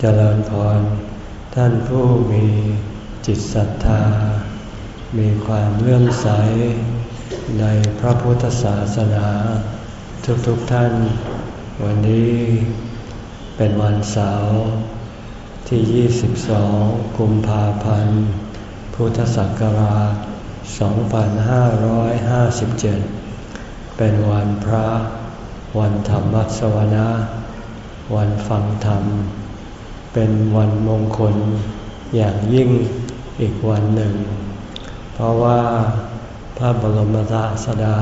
เจริญพร ท่านผู้มีจิตศรัทธา มีความเลื่อมใส ในพระพุทธศาสนา ทุกๆทท่าน วันนี้ เป็นวันเสาร์ที่ 22 กุมภาพันธ์ พุทธศักราช 2557 เป็นวันพระ วันธรรมสวนะ วันฟังธรรม เป็นวันมงคลอย่างยิ่งอีกวันหนึ่ง เพราะว่าพระบรมศาสดา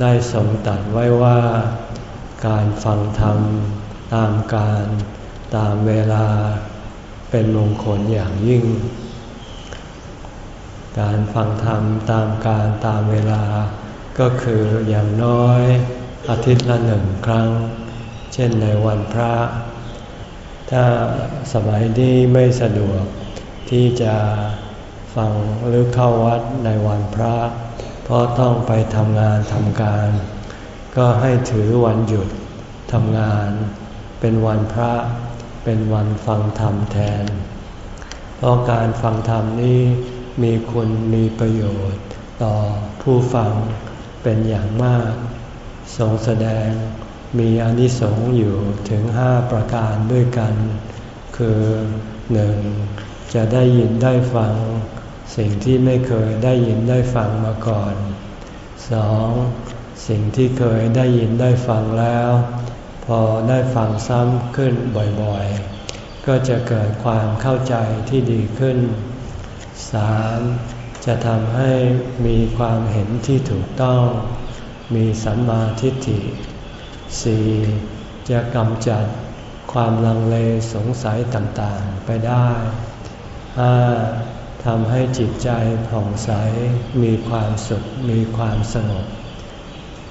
ได้ทรงตรัสไว้ว่า การฟังธรรมตามการตามเวลาเป็นมงคลอย่างยิ่ง การฟังธรรมตามการตามเวลา ก็คืออย่างน้อยอาทิตย์ละหนึ่งครั้ง เช่นในวันพระ ถ้าสมัยนี้ไม่สะดวกที่จะฟังหรือเข้าวัดในวันพระ เพราะต้องไปทำงานทำการ ก็ให้ถือวันหยุดทำงาน เป็นวันพระเป็นวันฟังธรรมแทน เพราะการฟังธรรมนี้มีคุณมีประโยชน์ต่อผู้ฟังเป็นอย่างมากทรงแสดง มีอนิสงส์อยู่ถึงห้าประการด้วยกัน คือหนึ่งจะได้ยินได้ฟัง สิ่งที่ไม่เคยได้ยินได้ฟังมาก่อนสองสิ่งที่เคยได้ยินได้ฟังแล้ว พอได้ฟังซ้ำขึ้นบ่อยๆ ก็จะเกิดความเข้าใจที่ดีขึ้นสามจะทำให้มีความเห็นที่ถูกต้อง มีสัมมาทิฏฐิ สี่จะกำจัดความลังเลสงสัยต่างๆไปได้ห้าทำให้จิตใจผ่องใสมีความสุขมีความสงบ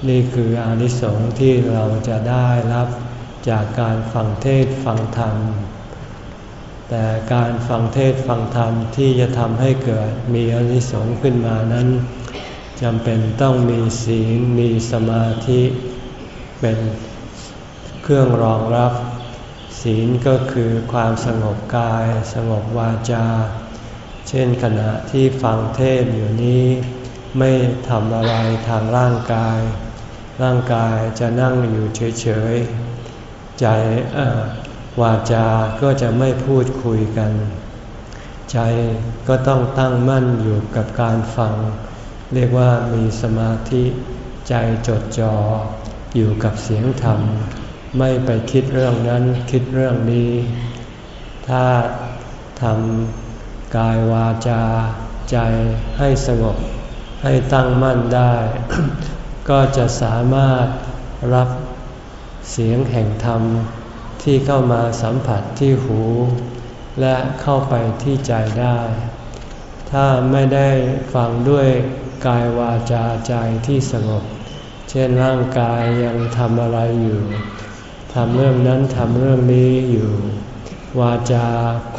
นี่คืออนิสงส์ที่เราจะได้รับจากการฟังเทศฟังธรรม แต่การฟังเทศฟังธรรมที่จะทำให้เกิดมีอนิสงส์ขึ้นมานั้นจำเป็นต้องมีศีลมีสมาธิ เป็นเครื่องรองรับ ศีลก็คือความสงบกาย สงบวาจา เช่นขณะที่ฟังเทศอยู่นี้ ไม่ทำอะไรทางร่างกาย ร่างกายจะนั่งอยู่เฉยๆ ใจวาจาก็จะไม่พูดคุยกัน ใจก็ต้องตั้งมั่นอยู่กับการฟัง เรียกว่ามีสมาธิใจจดจอ่อ อยู่กับเสียงธรรม ไม่ไปคิดเรื่องนั้นคิดเรื่องนี้ ถ้าทำกายวาจาใจให้สงบ ให้ตั้งมั่นได้ ก็จะสามารถรับเสียงแห่งธรรมที่เข้ามาสัมผัสที่หู และเข้าไปที่ใจได้ ถ้าไม่ได้ฟังด้วยกายวาจาใจที่สงบ เช่นร่างกายยังทำอะไรอยู่ทำเรื่องนั้นทำเรื่องนี้อยู่ วาจา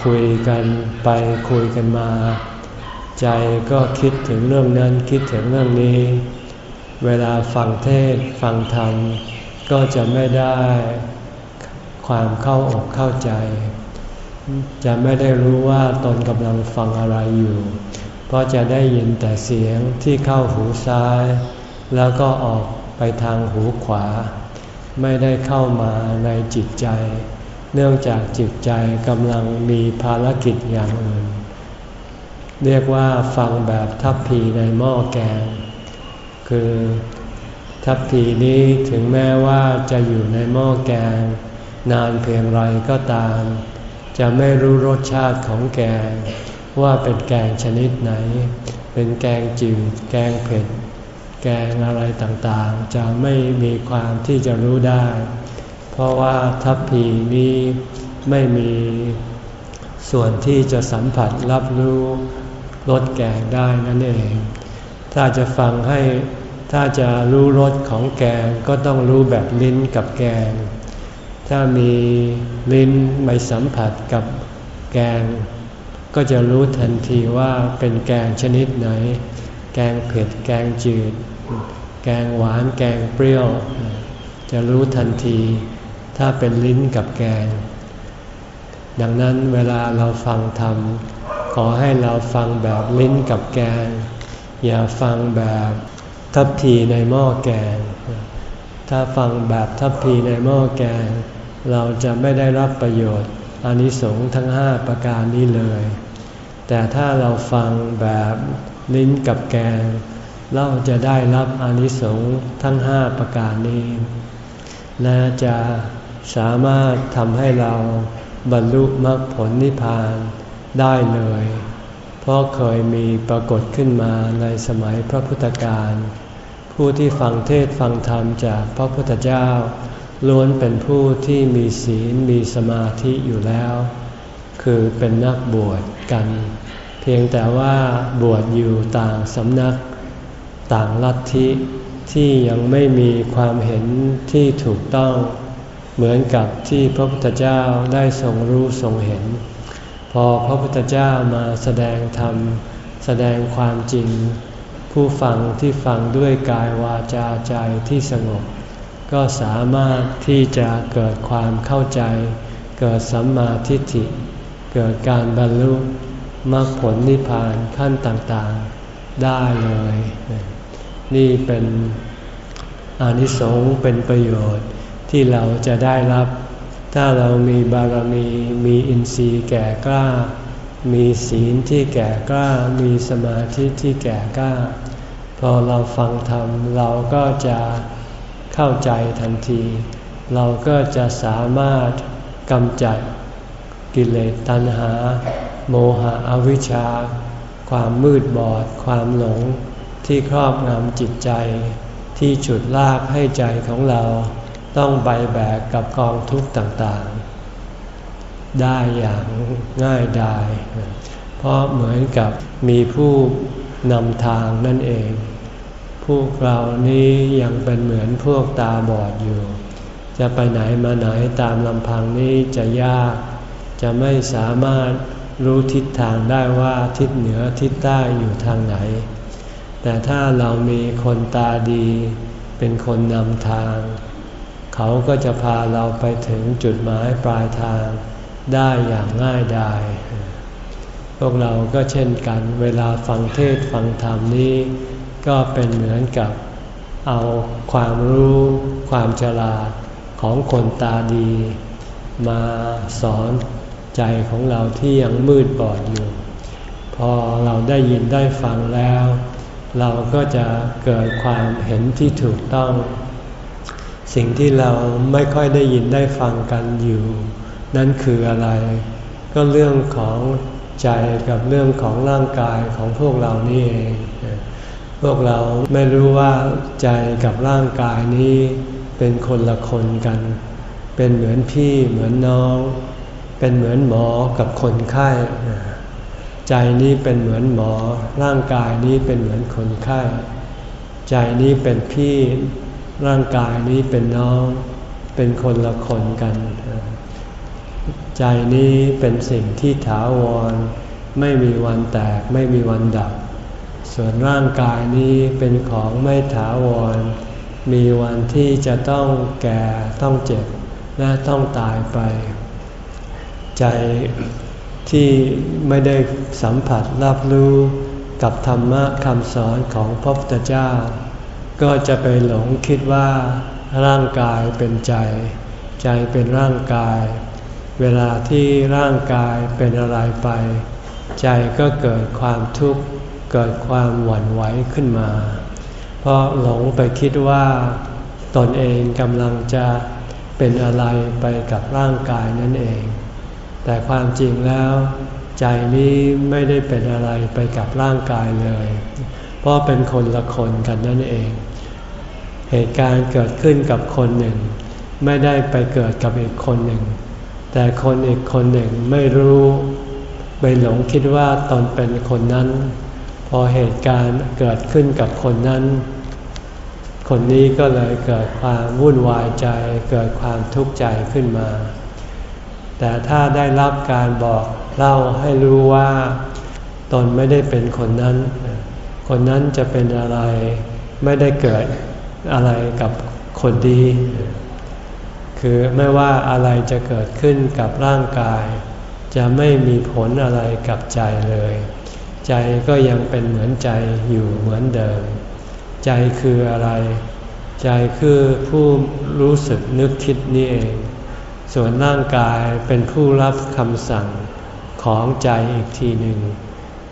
คุยกันไปคุยกันมา ใจก็คิดถึงเรื่องนั้นคิดถึงเรื่องนี้ เวลาฟังเทศฟังธรรม ก็จะไม่ได้ความเข้าอกเข้าใจ จะไม่ได้รู้ว่าตนกำลังฟังอะไรอยู่ เพราะจะได้ยินแต่เสียงที่เข้าหูซ้าย แล้วก็ออกไปทางหูขวา ไม่ได้เข้ามาในจิตใจ เนื่องจากจิตใจกำลังมีภารกิจอย่างอื่น เรียกว่าฟังแบบทัพพีในหม้อแกง คือทัพพีนี้ถึงแม้ว่าจะอยู่ในหม้อแกง นานเพียงไรก็ตาม จะไม่รู้รสชาติของแกง ว่าเป็นแกงชนิดไหน เป็นแกงจืดแกงเผ็ด แกงอะไรต่างๆ จะไม่มีความที่จะรู้ได้ เพราะว่าทัพพีนี้ไม่มีส่วนที่จะสัมผัสรับรู้รสแกงได้นั่นเอง ถ้าจะฟังให้ถ้าจะรู้รสของแกงก็ต้องรู้แบบลิ้นกับแกง ถ้ามีลิ้นไม่สัมผัสกับแกง ก็จะรู้ทันทีว่าเป็นแกงชนิดไหน แกงเผ็ด แกงจืด แกงหวานแกงเปรี้ยว จะรู้ทันที ถ้าเป็นลิ้นกับแกง ดังนั้นเวลาเราฟังธรรม ขอให้เราฟังแบบลิ้นกับแกง อย่าฟังแบบทัพทีในหม้อแกง ถ้าฟังแบบทัพพีในหม้อแกง เราจะไม่ได้รับประโยชน์อานิสงส์ทั้งห้าประการนี้เลย แต่ถ้าเราฟังแบบลิ้นกับแกง เราจะได้รับอนิสงส์ทั้งห้าประการนี้ และจะสามารถทำให้เราบรรลุมรรคผลนิพพานได้เลย เพราะเคยมีปรากฏขึ้นมาในสมัยพระพุทธการ ผู้ที่ฟังเทศฟังธรรมจากพระพุทธเจ้า ล้วนเป็นผู้ที่มีศีลมีสมาธิอยู่แล้ว คือเป็นนักบวชกัน เพียงแต่ว่าบวชอยู่ต่างสำนัก ต่างลัทธิที่ยังไม่มีความเห็นที่ถูกต้อง เหมือนกับที่พระพุทธเจ้าได้ทรงรู้ทรงเห็น พอพระพุทธเจ้ามาแสดงธรรม แสดงความจริง ผู้ฟังที่ฟังด้วยกายวาจาใจที่สงบ ก็สามารถที่จะเกิดความเข้าใจ เกิดสัมมาทิฏฐิ เกิดการบรรลุมรรคผลนิพพานขั้นต่างๆ ได้เลย นี่เป็นอานิสงส์เป็นประโยชน์ที่เราจะได้รับ ถ้าเรามีบารมีมีอินทรีย์แก่กล้า มีศีลที่แก่กล้า มีสมาธิที่แก่กล้า พอเราฟังธรรมเราก็จะเข้าใจทันที เราก็จะสามารถกำจัดกิเลสตัณหา โมหะอวิชชา ความมืดบอด ความหลง ที่ครอบงำจิตใจ ที่ฉุดลากให้ใจของเรา ต้องใบแบกกับกองทุกข์ต่างๆ ได้อย่างง่ายดาย เพราะเหมือนกับมีผู้นำทางนั่นเอง พวกเรานี้ยังเป็นเหมือนพวกตาบอดอยู่ จะไปไหนมาไหนตามลำพังนี้จะยาก จะไม่สามารถรู้ทิศทางได้ว่าทิศเหนือทิศใต้อยู่ทางไหน แต่ถ้าเรามีคนตาดี เป็นคนนำทาง เขาก็จะพาเราไปถึงจุดหมายปลายทางได้อย่างง่ายดายพวกเราก็เช่นกัน เวลาฟังเทศฟังธรรมนี้ ก็เป็นเหมือนกับเอาความรู้ความฉลาดของคนตาดี มาสอนใจของเราที่ยังมืดบอดอยู่ พอเราได้ยินได้ฟังแล้ว เราก็จะเกิดความเห็นที่ถูกต้อง สิ่งที่เราไม่ค่อยได้ยินได้ฟังกันอยู่ นั่นคืออะไร ก็เรื่องของใจกับเรื่องของร่างกายของพวกเรานี่เอง พวกเราไม่รู้ว่าใจกับร่างกายนี้เป็นคนละคนกัน เป็นเหมือนพี่เหมือนน้อง เป็นเหมือนหมอกับคนไข้ ใจนี้เป็นเหมือนหมอ ร่างกายนี้เป็นเหมือนคนไข้ ใจนี้เป็นพี่ ร่างกายนี้เป็นน้อง เป็นคนละคนกัน ใจนี้เป็นสิ่งที่ถาวร ไม่มีวันแตกไม่มีวันดับ ส่วนร่างกายนี้เป็นของไม่ถาวร มีวันที่จะต้องแก่ต้องเจ็บและต้องตายไป ใจ ที่ไม่ได้สัมผัสรับรู้กับธรรมะคำสอนของพระพุทธเจ้า ก็จะไปหลงคิดว่าร่างกายเป็นใจ ใจเป็นร่างกาย เวลาที่ร่างกายเป็นอะไรไป ใจก็เกิดความทุกข์เกิดความหวั่นไหวขึ้นมา เพราะหลงไปคิดว่าตนเองกำลังจะเป็นอะไรไปกับร่างกายนั่นเอง แต่ความจริงแล้ว ใจนี้ไม่ได้เป็นอะไรไปกับร่างกายเลย เพราะเป็นคนละคนกันนั่นเอง เหตุการณ์เกิดขึ้นกับคนหนึ่ง ไม่ได้ไปเกิดกับอีกคนหนึ่ง แต่คนอีกคนหนึ่งไม่รู้ไปหลงคิดว่าตนเป็นคนนั้น พอเหตุการณ์เกิดขึ้นกับคนนั้น คนนี้ก็เลยเกิดความวุ่นวายใจ เกิดความทุกข์ใจขึ้นมา แต่ถ้าได้รับการบอกเล่าให้รู้ว่า ตนไม่ได้เป็นคนนั้น คนนั้นจะเป็นอะไร ไม่ได้เกิดอะไรกับคนดี คือไม่ว่าอะไรจะเกิดขึ้นกับร่างกาย จะไม่มีผลอะไรกับใจเลย ใจก็ยังเป็นเหมือนใจอยู่เหมือนเดิม ใจคืออะไร ใจคือผู้รู้สึกนึกคิดนี่เอง ส่วนร่างกายเป็นผู้รับคำสั่งของใจอีกทีหนึ่ง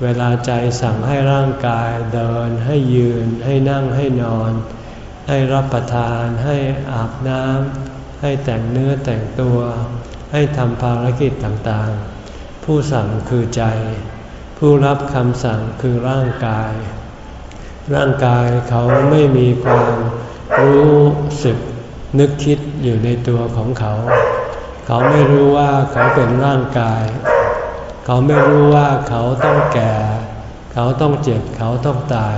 เวลาใจสั่งให้ร่างกายเดินให้ยืน ให้นั่งให้นอน ให้รับประทาน ให้อาบน้ำให้แต่งเนื้อแต่งตัว ให้ทำภารกิจต่างๆ ผู้สั่งคือใจ ผู้รับคำสั่งคือร่างกาย ร่างกายเขาไม่มีความรู้สึกนึกคิดอยู่ในตัวของเขา เขาไม่รู้ว่าเขาเป็นร่างกาย เขาไม่รู้ว่าเขาต้องแก่ เขาต้องเจ็บ เขาต้องตาย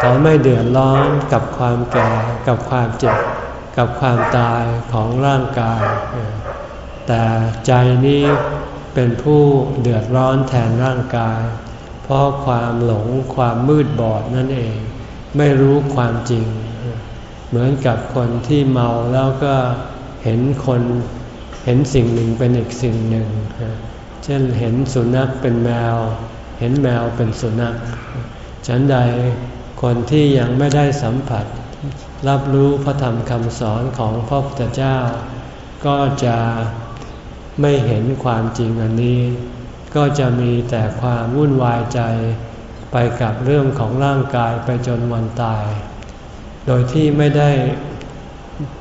เขาไม่เดือดร้อนกับความแก่ กับความเจ็บ กับความตายของร่างกาย แต่ใจนี้เป็นผู้เดือดร้อนแทนร่างกาย เพราะความหลงความมืดบอดนั่นเอง ไม่รู้ความจริง เหมือนกับคนที่เมาแล้วก็เห็นคน เห็นสิ่งหนึ่งเป็นอีกสิ่งหนึ่ง เช่นเห็นสุนัขเป็นแมว เห็นแมวเป็นสุนัข ฉันใดคนที่ยังไม่ได้สัมผัส รับรู้พระธรรมคำสอนของพระพุทธเจ้า ก็จะไม่เห็นความจริงอันนี้ ก็จะมีแต่ความวุ่นวายใจไปกับเรื่องของร่างกายไปจนวันตาย โดยที่ไม่ได้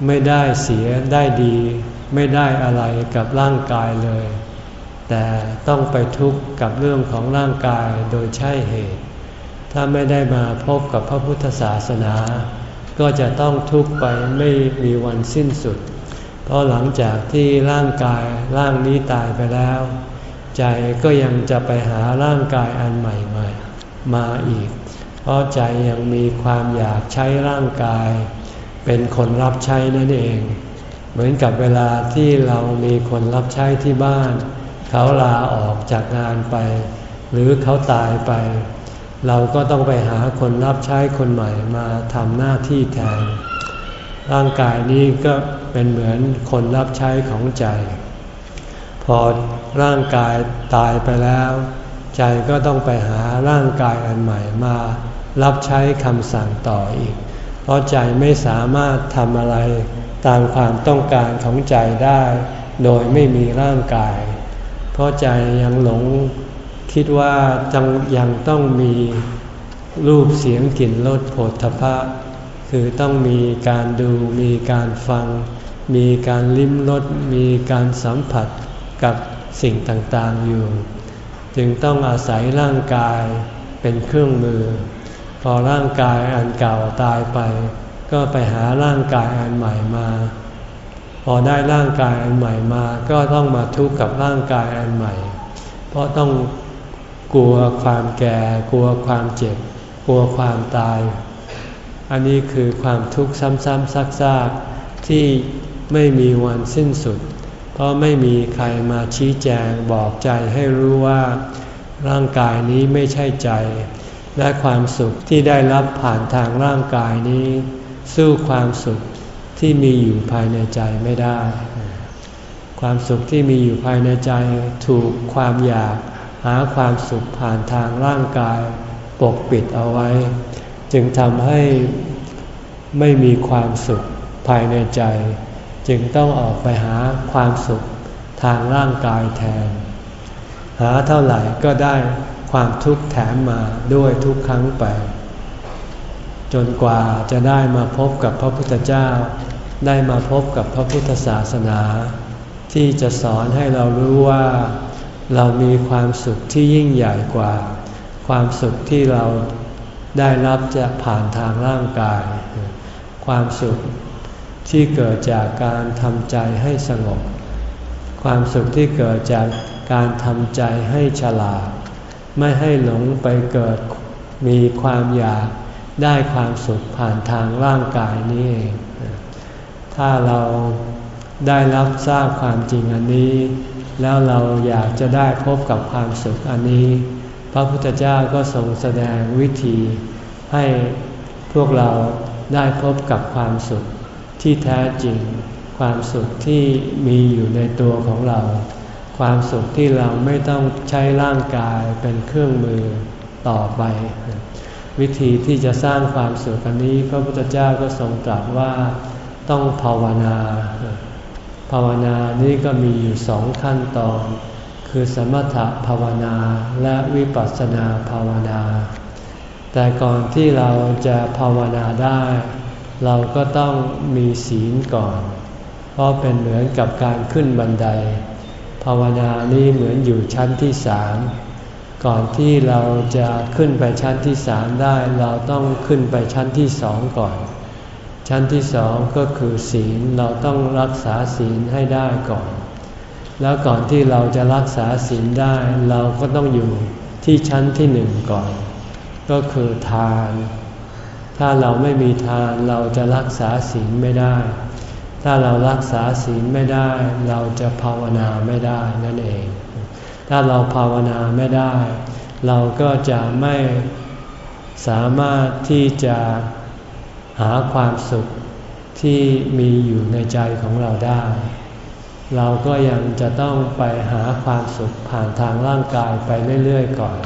ไม่ได้เสียได้ดี ไม่ได้อะไรกับร่างกายเลย แต่ต้องไปทุกข์กับเรื่องของร่างกายโดยใช่เหตุ ถ้าไม่ได้มาพบกับพระพุทธศาสนา ก็จะต้องทุกข์ไปไม่มีวันสิ้นสุด เพราะหลังจากที่ร่างกายร่างนี้ตายไปแล้ว ใจก็ยังจะไปหาร่างกายอันใหม่มามาอีก เพราะใจยังมีความอยากใช้ร่างกาย เป็นคนรับใช้นั่นเอง เหมือนกับเวลาที่เรามีคนรับใช้ที่บ้าน เขาลาออกจากงานไป หรือเขาตายไป เราก็ต้องไปหาคนรับใช้คนใหม่มาทำหน้าที่แทน ร่างกายนี้ก็เป็นเหมือนคนรับใช้ของใจ พอร่างกายตายไปแล้ว ใจก็ต้องไปหาร่างกายอันใหม่มารับใช้คำสั่งต่ออีก เพราะใจไม่สามารถทำอะไร ตามความต้องการของใจได้ โดยไม่มีร่างกาย เพราะใจยังหลงคิดว่าจังยังต้องมีรูปเสียงกลิ่นรสโผฏฐพะ คือต้องมีการดูมีการฟัง มีการลิ้มรสมีการสัมผัสกับสิ่งต่างๆอยู่ จึงต้องอาศัยร่างกายเป็นเครื่องมือ พอร่างกายอันเก่าตายไป ก็ไปหาร่างกายอันใหม่มา พอได้ร่างกายอันใหม่มา ก็ต้องมาทุกข์กับร่างกายอันใหม่ เพราะต้องกลัวความแก่ กลัวความเจ็บ กลัวความตาย อันนี้คือความทุกข์ซ้ำๆซักๆที่ไม่มีวันสิ้นสุด เพราะไม่มีใครมาชี้แจงบอกใจให้รู้ว่า ร่างกายนี้ไม่ใช่ใจ และความสุขที่ได้รับผ่านทางร่างกายนี้ สู้ความสุขที่มีอยู่ภายในใจไม่ได้ ความสุขที่มีอยู่ภายในใจถูกความอยากหาความสุขผ่านทางร่างกายปกปิดเอาไว้ จึงทำให้ไม่มีความสุขภายในใจ จึงต้องออกไปหาความสุขทางร่างกายแทน หาเท่าไหร่ก็ได้ความทุกข์แถมมาด้วยทุกครั้งไป จนกว่าจะได้มาพบกับพระพุทธเจ้า ได้มาพบกับพระพุทธศาสนา ที่จะสอนให้เรารู้ว่า เรามีความสุขที่ยิ่งใหญ่กว่า ความสุขที่เราได้รับจะผ่านทางร่างกาย ความสุขที่เกิดจากการทำใจให้สงบ ความสุขที่เกิดจากการทำใจให้ฉลาด ไม่ให้หลงไปเกิดมีความอยาก ได้ความสุขผ่านทางร่างกายนี้เอง ถ้าเราได้รับทราบความจริงอันนี้ แล้วเราอยากจะได้พบกับความสุขอันนี้ พระพุทธเจ้าก็ทรงแสดงวิธีให้พวกเราได้พบกับความสุขที่แท้จริง ความสุขที่มีอยู่ในตัวของเรา ความสุขที่เราไม่ต้องใช้ร่างกายเป็นเครื่องมือต่อไป วิธีที่จะสร้างความสุขอันนี้ พระพุทธเจ้าก็ทรงตรัสว่าต้องภาวนา ภาวนานี้ก็มีอยู่สองขั้นตอน คือสมถภาวนาและวิปัสสนาภาวนา แต่ก่อนที่เราจะภาวนาได้ เราก็ต้องมีศีลก่อน เพราะเป็นเหมือนกับการขึ้นบันได ภาวนานี้เหมือนอยู่ชั้นที่สาม ก่อนที่เราจะขึ้นไปชั้นที่สามได้ เราต้องขึ้นไปชั้นที่สองก่อน ชั้นที่สองก็คือศีลเราต้องรักษาศีลให้ได้ก่อน แล้วก่อนที่เราจะรักษาศีลได้เราก็ต้องอยู่ที่ชั้นที่หนึ่งก่อน ก็คือทาน ถ้าเราไม่มีทานเราจะรักษาศีลไม่ได้ ถ้าเรารักษาศีลไม่ได้ เราจะภาวนาไม่ได้นั่นเอง ถ้าเราภาวนาไม่ได้ เราก็จะไม่สามารถที่จะหาความสุขที่มีอยู่ในใจของเราได้ เราก็ยังจะต้องไปหาความสุขผ่านทางร่างกายไปเรื่อยๆก่อน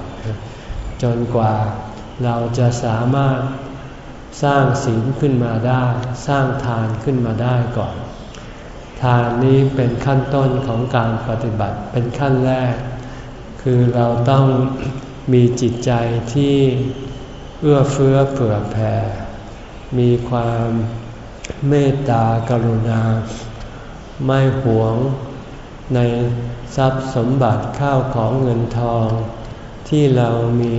จนกว่าเราจะสามารถสร้างศีลขึ้นมาได้ สร้างทานขึ้นมาได้ก่อน ทานนี้เป็นขั้นต้นของการปฏิบัติเป็นขั้นแรก คือเราต้องมีจิตใจที่เอื้อเฟื้อเผื่อแผ่ มีความเมตตากรุณา ไม่หวงในทรัพย์สมบัติข้าวของเงินทอง ที่เรามี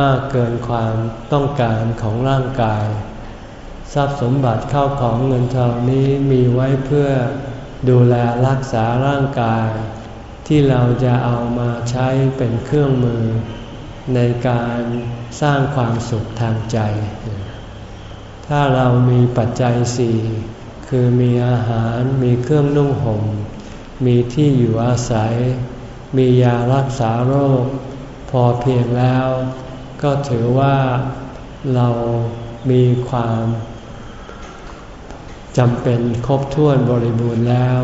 มากเกินความต้องการของร่างกาย ทรัพย์สมบัติข้าวของเงินทองนี้มีไว้เพื่อดูแลรักษาร่างกาย ที่เราจะเอามาใช้เป็นเครื่องมือ ในการสร้างความสุขทางใจ ถ้าเรามีปัจจัยสี่คือมีอาหารมีเครื่องนุ่งหม่ม มีที่อยู่อาศัย มียารักษาโรค พอเพียงแล้ว ก็ถือว่าเรามีความจำเป็นครบถ้วนบริบูรณ์แล้ว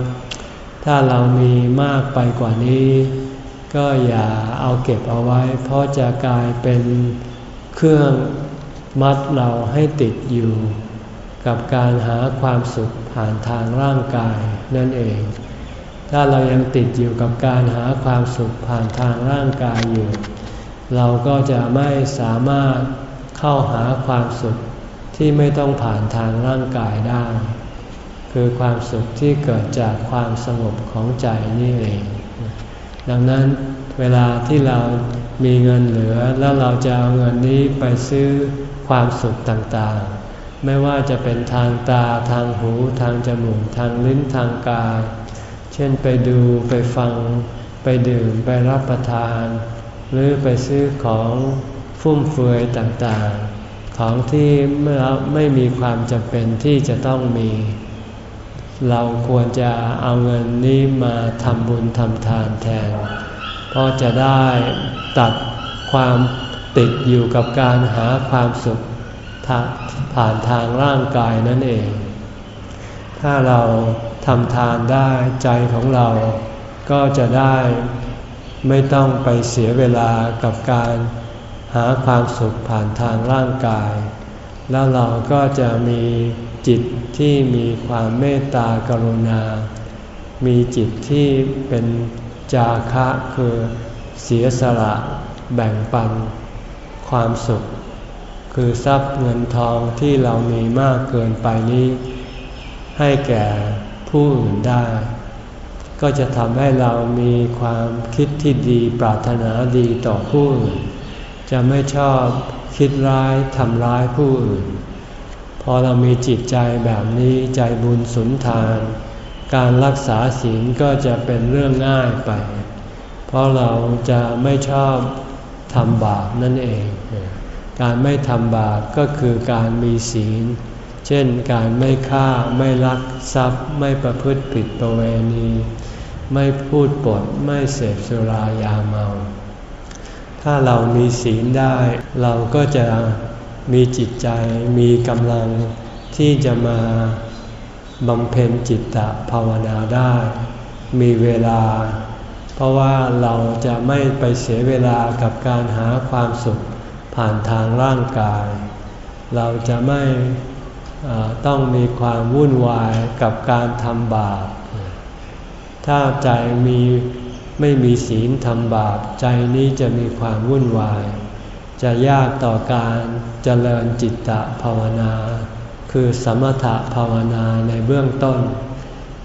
ถ้าเรามีมากไปกว่านี้ ก็อย่าเอาเก็บเอาไว้ เพราะจะกลายเป็นเครื่องมัดเราให้ติดอยู่ กับการหาความสุขผ่านทางร่างกายนั่นเอง ถ้าเรายังติดอยู่กับการหาความสุขผ่านทางร่างกายอยู่ เราก็จะไม่สามารถเข้าหาความสุขที่ไม่ต้องผ่านทางร่างกายได้ คือความสุขที่เกิดจากความสงบของใจนี่เอง ดังนั้นเวลาที่เรามีเงินเหลือแล้วเราจะเอาเงินนี้ไปซื้อความสุขต่างๆ ไม่ว่าจะเป็นทางตาทางหูทางจมูกทางลิ้นทางกาย เช่นไปดูไปฟัง ไปดื่มไปรับประทาน หรือไปซื้อของฟุ่มเฟือยต่างๆ ของที่เมื่อไม่มีความจำเป็นที่จะต้องมี เราควรจะเอาเงินนี้มาทำบุญทำทานแทน เพราะจะได้ตัดความติดอยู่กับการหาความสุขผ่านทางร่างกายนั่นเอง ถ้าเราทำทานได้ใจของเราก็จะได้ไม่ต้องไปเสียเวลากับการหาความสุขผ่านทางร่างกาย แล้วเราก็จะมี จิตที่มีความเมตตากรุณา มีจิตที่เป็นจาคะคือเสียสละแบ่งปัน ความสุข คือทรัพย์เงินทองที่เรามีมากเกินไปนี้ ให้แก่ผู้อื่นได้ ก็จะทำให้เรามีความคิดที่ดีปรารถนาดีต่อผู้อื่น จะไม่ชอบคิดร้ายทำร้ายผู้อื่น พอเรามีจิตใจแบบนี้ใจบุญสุนทาน การรักษาศีลก็จะเป็นเรื่องง่ายไป เพราะเราจะไม่ชอบทำบาปนั่นเอง การไม่ทำบาปก็คือการมีศีล เช่นการไม่ฆ่าไม่ลักทรัพย์ ไม่ประพฤติผิดประเวณี ไม่พูดปดไม่เสพสุรายาเมา ถ้าเรามีศีลได้เราก็จะ มีจิตใจมีกำลังที่จะมาบำเพ็ญจิตตภาวนาได้ มีเวลา เพราะว่าเราจะไม่ไปเสียเวลากับการหาความสุขผ่านทางร่างกาย เราจะไม่ต้องมีความวุ่นวายกับการทำบาป ถ้าใจมีไม่มีศีลทำบาป ใจนี้จะมีความวุ่นวาย จะยากต่อการเจริญจิตตภาวนา คือสมถภาวนาในเบื้องต้น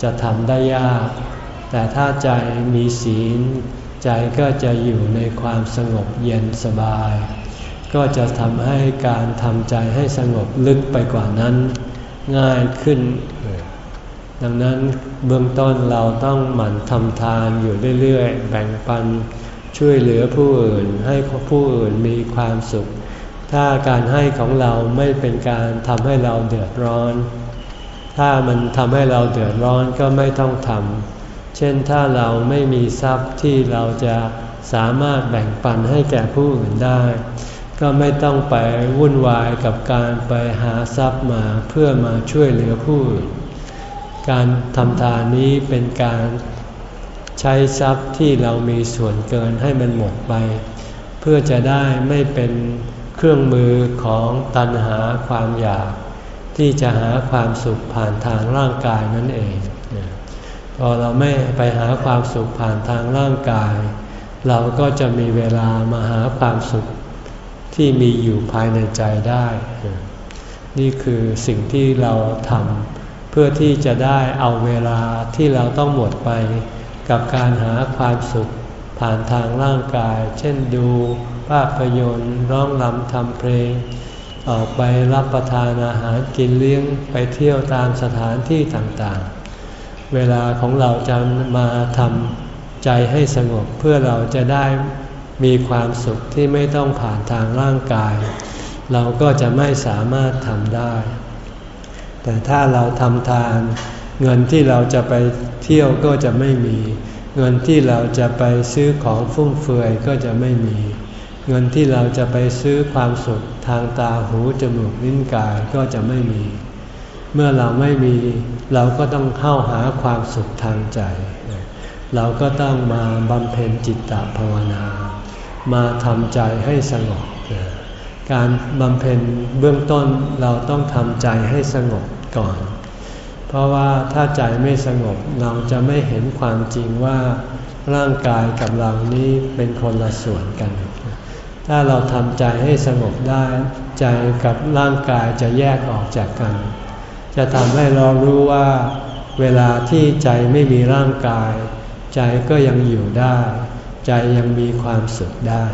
จะทำได้ยาก แต่ถ้าใจมีศีล ใจก็จะอยู่ในความสงบเย็นสบาย ก็จะทำให้การทำใจให้สงบลึกไปกว่านั้น ง่ายขึ้น ดังนั้นเบื้องต้นเราต้องหมั่นทำทานอยู่เรื่อยๆ แบ่งปัน ช่วยเหลือผู้อื่นให้ผู้อื่นมีความสุข ถ้าการให้ของเราไม่เป็นการทำให้เราเดือดร้อน ถ้ามันทำให้เราเดือดร้อนก็ไม่ต้องทำเช่นถ้าเราไม่มีทรัพย์ที่เราจะสามารถแบ่งปันให้แก่ผู้อื่นได้ ก็ไม่ต้องไปวุ่นวายกับการไปหาทรัพย์มาเพื่อมาช่วยเหลือผู้อื่นการทำทานนี้เป็นการ ใช้ทรัพย์ที่เรามีส่วนเกินให้มันหมดไป เพื่อจะได้ไม่เป็นเครื่องมือของตันหาความอยาก ที่จะหาความสุขผ่านทางร่างกายนั่นเอง พอเราไม่ไปหาความสุขผ่านทางร่างกาย เราก็จะมีเวลามาหาความสุขที่มีอยู่ภายในใจได้ นี่คือสิ่งที่เราทำเพื่อที่จะได้เอาเวลาที่เราต้องหมดไป กับการหาความสุขผ่านทางร่างกาย เช่นดูภาพยนตร์ร้องรำทำเพลง ออกไปรับประทานอาหารกินเลี้ยงไปเที่ยวตามสถานที่ต่างๆ เวลาของเราจะมาทำใจให้สงบเพื่อเราจะได้มีความสุขที่ไม่ต้องผ่านทางร่างกาย เราก็จะไม่สามารถทำได้ แต่ถ้าเราทำทาน เงินที่เราจะไปเที่ยวก็จะไม่มี เงินที่เราจะไปซื้อของฟุ่มเฟือยก็จะไม่มี เงินที่เราจะไปซื้อความสุขทางตาหูจมูกลิ้นกายก็จะไม่มี เมื่อเราไม่มี เราก็ต้องเข้าหาความสุขทางใจ เราก็ต้องมาบำเพ็ญจิตตภาวนา มาทำใจให้สงบการบำเพ็ญเบื้องต้นเราต้องทำใจให้สงบก่อน เพราะว่าถ้าใจไม่สงบเราจะไม่เห็นความจริงว่า ร่างกายกับเรานี้เป็นคนละส่วนกัน ถ้าเราทำใจให้สงบได้ ใจกับร่างกายจะแยกออกจากกัน จะทำให้เรารู้ว่า เวลาที่ใจไม่มีร่างกาย ใจก็ยังอยู่ได้ ใจยังมีความสุขได้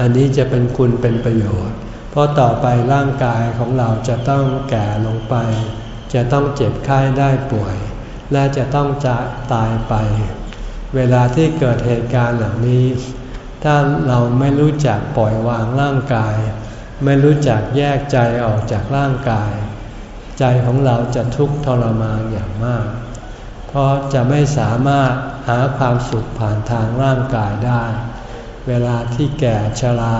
อันนี้จะเป็นคุณเป็นประโยชน์ เพราะต่อไปร่างกายของเราจะต้องแก่ลงไป จะต้องเจ็บไข้ได้ป่วย และจะต้องจะตายไป เวลาที่เกิดเหตุการณ์เหล่านี้ ถ้าเราไม่รู้จักปล่อยวางร่างกาย ไม่รู้จักแยกใจออกจากร่างกาย ใจของเราจะทุกข์ทรมานอย่างมาก เพราะจะไม่สามารถหาความสุขผ่านทางร่างกายได้ เวลาที่แก่ชรา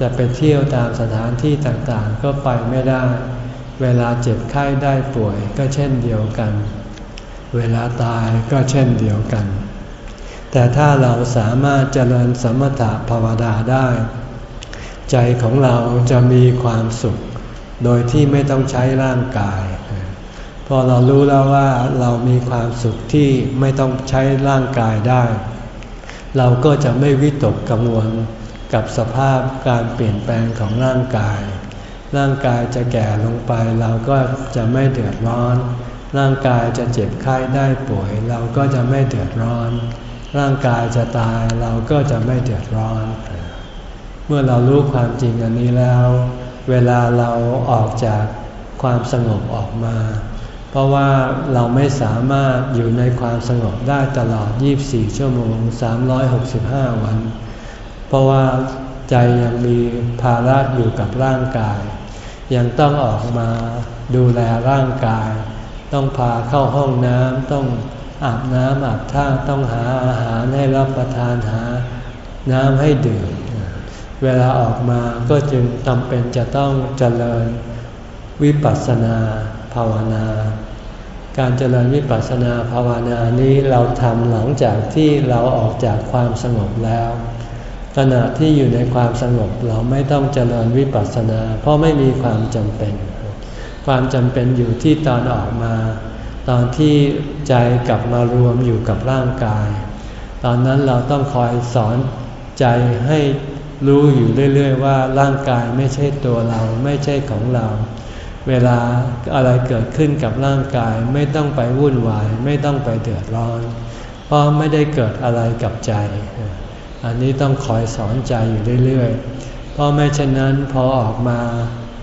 จะไปเที่ยวตามสถานที่ต่างๆ ก็ไปไม่ได้ เวลาเจ็บไข้ได้ป่วยก็เช่นเดียวกัน เวลาตายก็เช่นเดียวกัน แต่ถ้าเราสามารถเจริญสมถะภาวนาได้ ใจของเราจะมีความสุข โดยที่ไม่ต้องใช้ร่างกาย พอเรารู้แล้วว่าเรามีความสุขที่ไม่ต้องใช้ร่างกายได้ เราก็จะไม่วิตกกังวลกับสภาพการเปลี่ยนแปลงของร่างกาย ร่างกายจะแก่ลงไปเราก็จะไม่เดือดร้อน ร่างกายจะเจ็บไข้ได้ป่วย เราก็จะไม่เดือดร้อน ร่างกายจะตายเราก็จะไม่เดือดร้อน เมื่อเรารู้ความจริงอันนี้แล้ว เวลาเราออกจากความสงบออกมา เพราะว่าเราไม่สามารถอยู่ในความสงบได้ตลอด 24 ชั่วโมง 365 วัน เพราะว่า ใจยังมีภาระอยู่กับร่างกาย ยังต้องออกมาดูแลร่างกาย ต้องพาเข้าห้องน้ำต้องอาบน้ำอาบท่าต้องหาอาหารให้รับประทานหาน้ำให้ดื่ม เวลาออกมาก็จึงจำเป็นจะต้องเจริญวิปัสสนาภาวนา การเจริญวิปัสสนาภาวนานี้เราทำหลังจากที่เราออกจากความสงบแล้ว ขณะที่อยู่ในความสงบเราไม่ต้องเจริญวิปัสสนา เพราะไม่มีความจำเป็น ความจำเป็นอยู่ที่ตอนออกมา ตอนที่ใจกลับมารวมอยู่กับร่างกาย ตอนนั้นเราต้องคอยสอนใจให้รู้อยู่เรื่อย ๆ ว่าร่างกายไม่ใช่ตัวเราไม่ใช่ของเรา เวลาอะไรเกิดขึ้นกับร่างกายไม่ต้องไปวุ่นวาย ไม่ต้องไปเดือดร้อน เพราะไม่ได้เกิดอะไรกับใจ อันนี้ต้องคอยสอนใจอยู่เรื่อยๆ เพราะไม่เช่นนั้นพอออกมา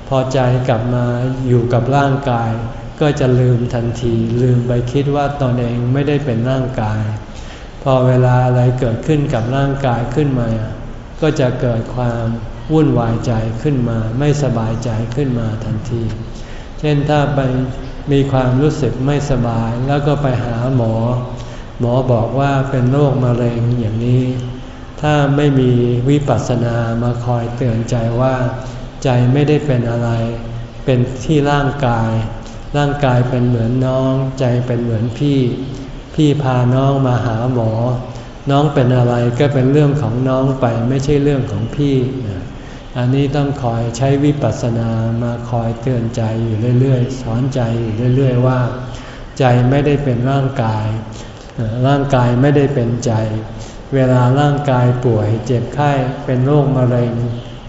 พอใจกลับมาอยู่กับร่างกาย ก็จะลืมทันทีลืมไปคิดว่าตนเองไม่ได้เป็นร่างกาย พอเวลาอะไรเกิดขึ้นกับร่างกายขึ้นมา ก็จะเกิดความวุ่นวายใจขึ้นมา ไม่สบายใจขึ้นมาทันที เช่นถ้าไปมีความรู้สึกไม่สบายแล้วก็ไปหาหมอ หมอบอกว่าเป็นโรคมะเร็งอย่างนี้ ถ้าไม่มีวิปัสสนามาคอยเตือนใจว่า ใจไม่ได้เป็นอะไร เป็นที่ร่างกาย ร่างกายเป็นเหมือนน้อง ใจเป็นเหมือนพี่ พี่พาน้องมาหาหมอ น้องเป็นอะไรก็เป็นเรื่องของน้องไปไม่ใช่เรื่องของพี่อันนี้ต้องคอยใช้วิปัสสนามาคอยเตือนใจอยู่เรื่อยๆ สอนใจอยู่เรื่อยๆว่า ใจไม่ได้เป็นร่างกาย ร่างกายไม่ได้เป็นใจ เวลาร่างกายป่วยเจ็บไข้เป็นโรคมะเร็ง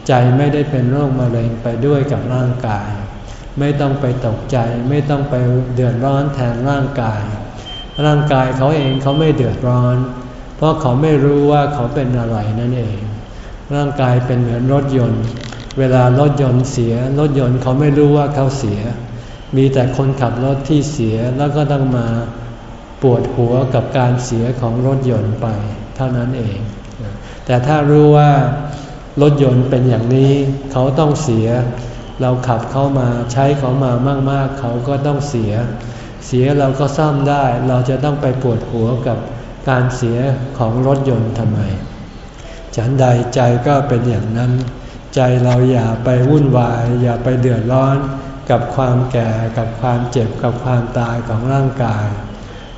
ใจไม่ได้เป็นโรคมะเร็งไปด้วยกับร่างกาย ไม่ต้องไปตกใจไม่ต้องไปเดือดร้อนแทนร่างกาย ร่างกายเขาเองเขาไม่เดือดร้อน เพราะเขาไม่รู้ว่าเขาเป็นอะไรนั่นเอง ร่างกายเป็นเหมือนรถยนต์ เวลารถยนต์เสียรถยนต์เขาไม่รู้ว่าเขาเสีย มีแต่คนขับรถที่เสียแล้วก็ต้องมาปวดหัวกับการเสียของรถยนต์ไป เท่านั้นเอง แต่ถ้ารู้ว่ารถยนต์เป็นอย่างนี้เขาต้องเสีย เราขับเขามาใช้เขามามาก ๆ เขาก็ต้องเสีย เสียเราก็ซ่อมได้ เราจะต้องไปปวดหัวกับการเสียของรถยนต์ทำไม ฉันใดใจก็เป็นอย่างนั้น ใจเราอย่าไปวุ่นวาย อย่าไปเดือดร้อนกับความแก่กับความเจ็บกับความตายของร่างกาย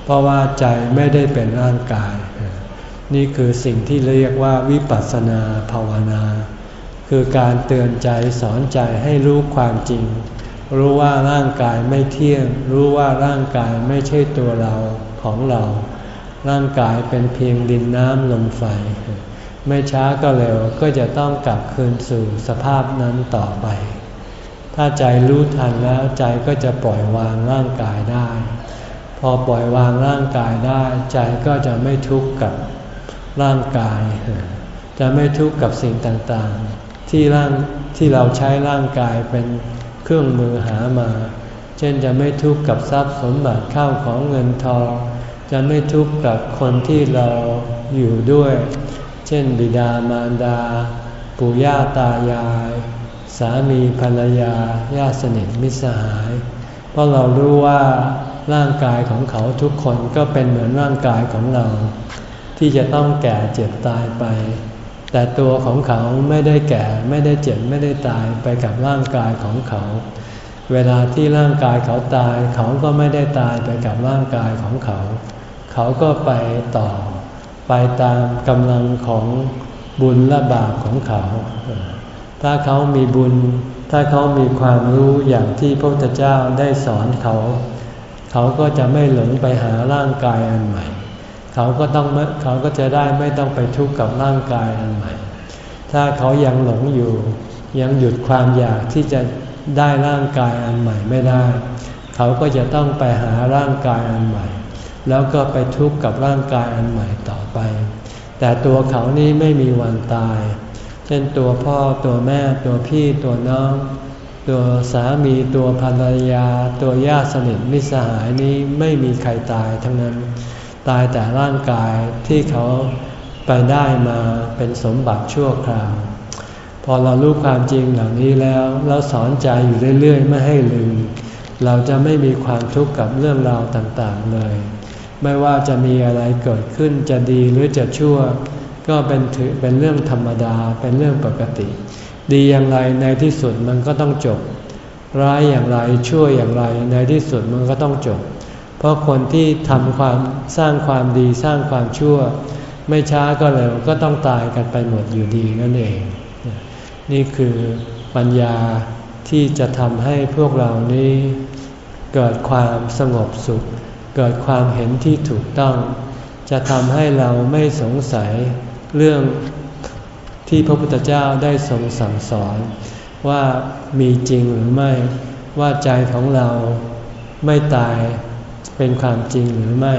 เพราะว่าใจไม่ได้เป็นร่างกาย นี่คือสิ่งที่เรียกว่าวิปัสสนาภาวนา คือการเตือนใจสอนใจให้รู้ความจริง รู้ว่าร่างกายไม่เที่ยง รู้ว่าร่างกายไม่ใช่ตัวเราของเรา ร่างกายเป็นเพียงดินน้ำลมไฟ ไม่ช้าก็เร็วก็จะต้องกลับคืนสู่สภาพนั้นต่อไป ถ้าใจรู้ทันแล้วใจก็จะปล่อยวางร่างกายได้ พอปล่อยวางร่างกายได้ ใจก็จะไม่ทุกข์กับ ร่างกาย จะไม่ทุกข์กับสิ่งต่างๆ ที่ร่างที่เราใช้ร่างกายเป็นเครื่องมือหามา เช่นจะไม่ทุกข์กับทรัพย์สมบัติข้าวของเงินทอง จะไม่ทุกข์กับคนที่เราอยู่ด้วย เช่น บิดามารดา ปู่ย่าตายาย สามีภรรยาญาติสนิทมิตรสหาย เพราะเรารู้ว่าร่างกายของเขาทุกคนก็เป็นเหมือนร่างกายของเรา ที่จะต้องแก่เจ็บตายไป แต่ตัวของเขาไม่ได้แก่ไม่ได้เจ็บไม่ได้ตายไปกับร่างกายของเขา เวลาที่ร่างกายเขาตาย เขาก็ไม่ได้ตายไปกับร่างกายของเขา เขาก็ไปต่อ ไปตามกำลังของบุญและบาปของเขา ถ้าเขามีบุญ ถ้าเขามีความรู้อย่างที่พระพุทธเจ้าได้สอนเขา เขาก็จะไม่หลงไปหาร่างกายอันใหม่ เขาก็ต้องเขาก็จะได้ไม่ต้องไปทุกข์กับร่างกายอันใหม่ ถ้าเขายังหลงอยู่ ยังหยุดความอยากที่จะได้ร่างกายอันใหม่ไม่ได้ เขาก็จะต้องไปหาร่างกายอันใหม่ แล้วก็ไปทุกข์กับร่างกายอันใหม่ต่อไป แต่ตัวเขานี้ไม่มีวันตาย เช่นตัวพ่อตัวแม่ตัวพี่ตัวน้องตัวสามีตัวภรรยา ตัวญาติสนิทมิสหายนี้ไม่มีใครตายทั้งนั้น ตายแต่ร่างกายที่เขาไปได้มาเป็นสมบัติชั่วคราว พอเรารู้ความจริงเหล่านี้แล้วเราสอนใจอยู่เรื่อยๆ ไม่ให้ลืม เราจะไม่มีความทุกข์กับเรื่องราวต่างๆเลย ไม่ว่าจะมีอะไรเกิดขึ้นจะดีหรือจะชั่ว ก็เป็นถือเป็นเรื่องธรรมดาเป็นเรื่องปกติ ดีอย่างไรในที่สุดมันก็ต้องจบ ร้ายอย่างไรชั่วอย่างไรในที่สุดมันก็ต้องจบ ราะคนที่ทำความสร้างความดีสร้างความชั่ว ไม่ช้าก็เร็วก็ต้องตายกันไปหมดอยู่ดีนั่นเอง นี่คือปัญญาที่จะทำให้พวกเรานี้เกิดความสงบสุข เกิดความเห็นที่ถูกต้อง จะทำให้เราไม่สงสัยเรื่องที่พระพุทธเจ้าได้ทรงสั่งสอนว่ามีจริงหรือไม่ว่าใจของเราไม่ตาย เป็นความจริงหรือไม่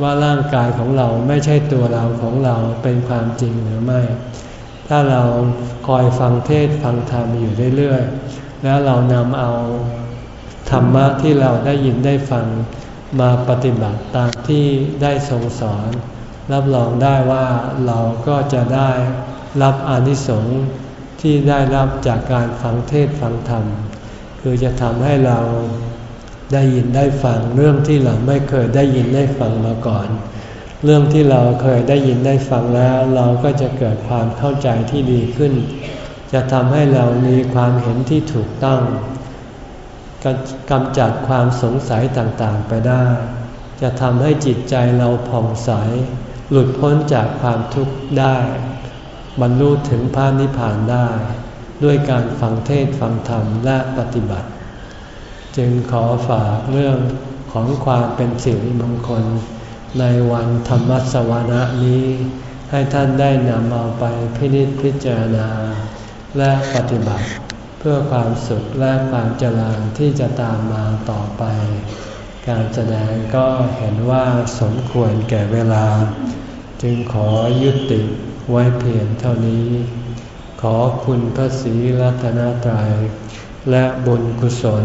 ว่าร่างกายของเราไม่ใช่ตัวเราของเราเป็นความจริงหรือไม่ ถ้าเราคอยฟังเทศฟังธรรมอยู่เรื่อยๆ แล้วเรานำเอาธรรมะที่เราได้ยินได้ฟังมาปฏิบัติตามที่ได้ทรงสอน รับรองได้ว่าเราก็จะได้รับอนิสงส์ที่ได้รับจากการฟังเทศฟังธรรม คือจะทำให้เรา ได้ยินได้ฟังเรื่องที่เราไม่เคยได้ยินได้ฟังมาก่อน เรื่องที่เราเคยได้ยินได้ฟังแล้ว เราก็จะเกิดความเข้าใจที่ดีขึ้น จะทำให้เรามีความเห็นที่ถูกต้องกำจัดความสงสัยต่างๆไปได้ จะทำให้จิตใจเราผ่องใส หลุดพ้นจากความทุกข์ได้ บรรลุถึงพระนิพพานได้ ด้วยการฟังเทศฟังธรรมและปฏิบัติ จึงขอฝากเรื่องของความเป็นสิริมงคล ในวันธรรมสวนะนี้ ให้ท่านได้นำเอาไปพินิจพิจารณา และปฏิบัติ เพื่อความสุขและความเจริญที่จะตามมาต่อไป การแสดงก็เห็นว่าสมควรแก่เวลา จึงขอยุติไว้เพียงเท่านี้ ขอคุณพระศรีรัตนตรัยและบุญกุศล